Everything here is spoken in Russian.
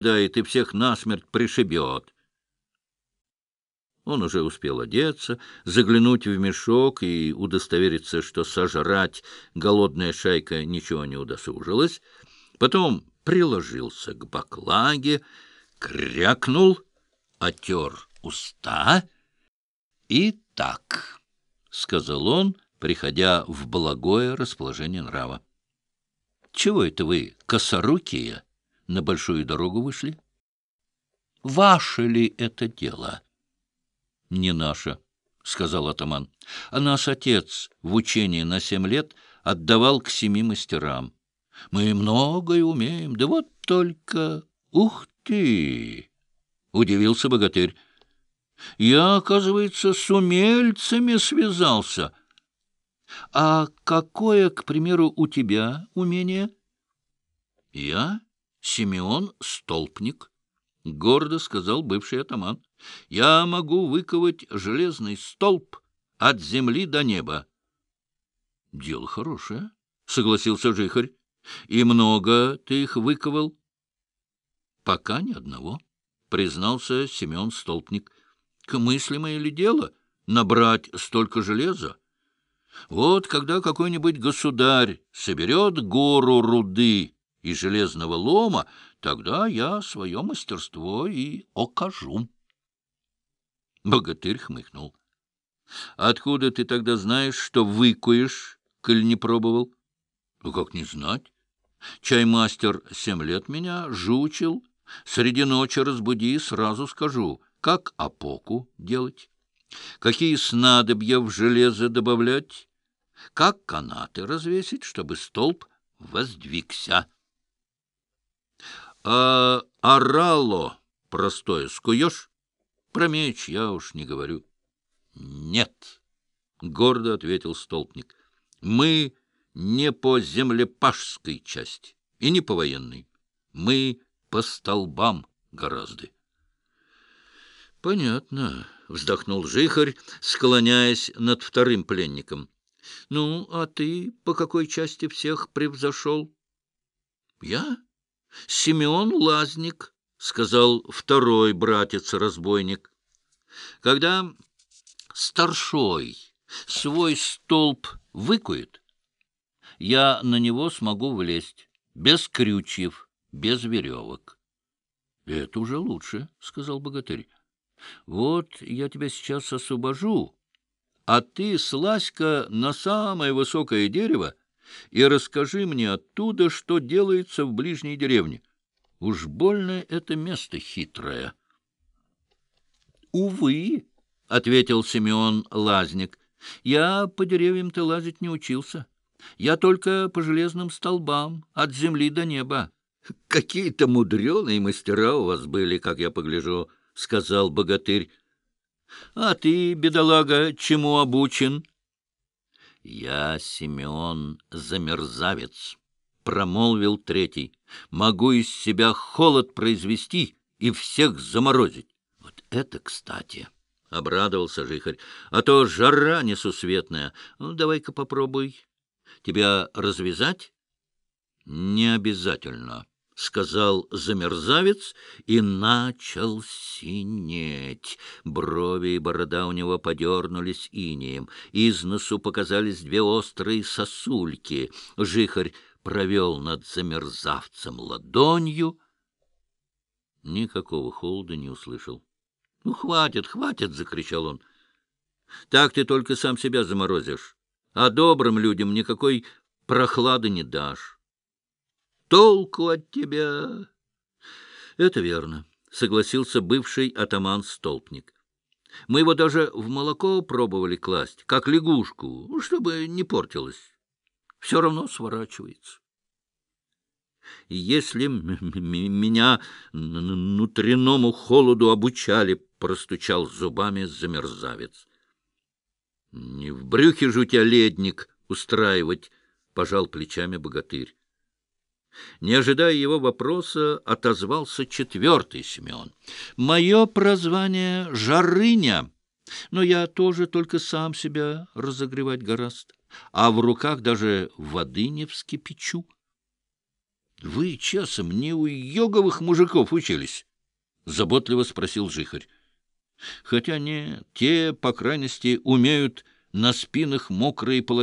и всех насмерть пришибет. Он уже успел одеться, заглянуть в мешок и удостовериться, что сожрать голодная шайка ничего не удосужилась. Потом приложился к баклаге, крякнул, отер уста и так, — сказал он, приходя в благое расположение нрава. — Чего это вы, косорукие, на большую дорогу вышли? — Ваше ли это дело? — Не наше, — сказал атаман. — А наш отец в учении на семь лет отдавал к семи мастерам. Мы многое умеем, да вот только... Ух ты! — удивился богатырь. Я, оказывается, с умельцами связался. А какое, к примеру, у тебя умение? Я Симеон Столпник, — гордо сказал бывший атаман. Я могу выковать железный столб от земли до неба. — Дело хорошее, — согласился Жихарь. — И много ты их выковал? — Пока ни одного, — признался Семен Столпник. К мыслимое ли дело набрать столько железа? Вот когда какой-нибудь государь соберет гору руды и железного лома, тогда я свое мастерство и окажу. Богатырь хмыкнул. — Откуда ты тогда знаешь, что выкуешь, коль не пробовал? — Ну, как не знать? Чаймастер семь лет меня жучил. Среди ночи разбуди, сразу скажу, как опоку делать, какие снадобья в железо добавлять, как канаты развесить, чтобы столб воздвигся. А орало простое скуешь? Про меч я уж не говорю. Нет, — гордо ответил столпник, — мы не по землепашской части и не по военной. Мы по столбам гораздо. — Понятно, — вздохнул Жихарь, склоняясь над вторым пленником. — Ну, а ты по какой части всех превзошел? — Я? — Симеон Лазник, — сказал второй братец-разбойник. — Когда старшой свой столб выкует, я на него смогу влезть, без крючьев, без веревок. — Это уже лучше, — сказал богатырь. Вот я тебя сейчас освобожу, а ты слазь-ка на самое высокое дерево и расскажи мне оттуда, что делается в ближней деревне. Уж больно это место хитрое. — Увы, — ответил Симеон Лазник, — я по деревьям-то лазить не учился. Я только по железным столбам, от земли до неба. Какие-то мудреные мастера у вас были, как я погляжу. — сказал богатырь. — А ты, бедолага, чему обучен? — Я, Семен, замерзавец, — промолвил третий. — Могу из себя холод произвести и всех заморозить. — Вот это кстати! — обрадовался жихарь. — А то жара несусветная. Ну, давай-ка попробуй. Тебя развязать? — Не обязательно. —— сказал замерзавец и начал синеть. Брови и борода у него подернулись инеем. Из носу показались две острые сосульки. Жихарь провел над замерзавцем ладонью. Никакого холода не услышал. — Ну, хватит, хватит! — закричал он. — Так ты только сам себя заморозишь, а добрым людям никакой прохлады не дашь толку от тебя. — Это верно, — согласился бывший атаман-столпник. — Мы его даже в молоко пробовали класть, как лягушку, чтобы не портилось. Все равно сворачивается. Если меня внутреннему холоду обучали, — простучал зубами замерзавец. — Не в брюхе же у тебя ледник устраивать, — пожал плечами богатырь. Не ожидая его вопроса, отозвался четвертый Семен. «Мое прозвание — Жарыня, но я тоже только сам себя разогревать гораст, а в руках даже воды не вскипячу». — Вы часом не у йоговых мужиков учились? — заботливо спросил жихарь. — Хотя нет, те, по крайности, умеют на спинах мокрые полотенца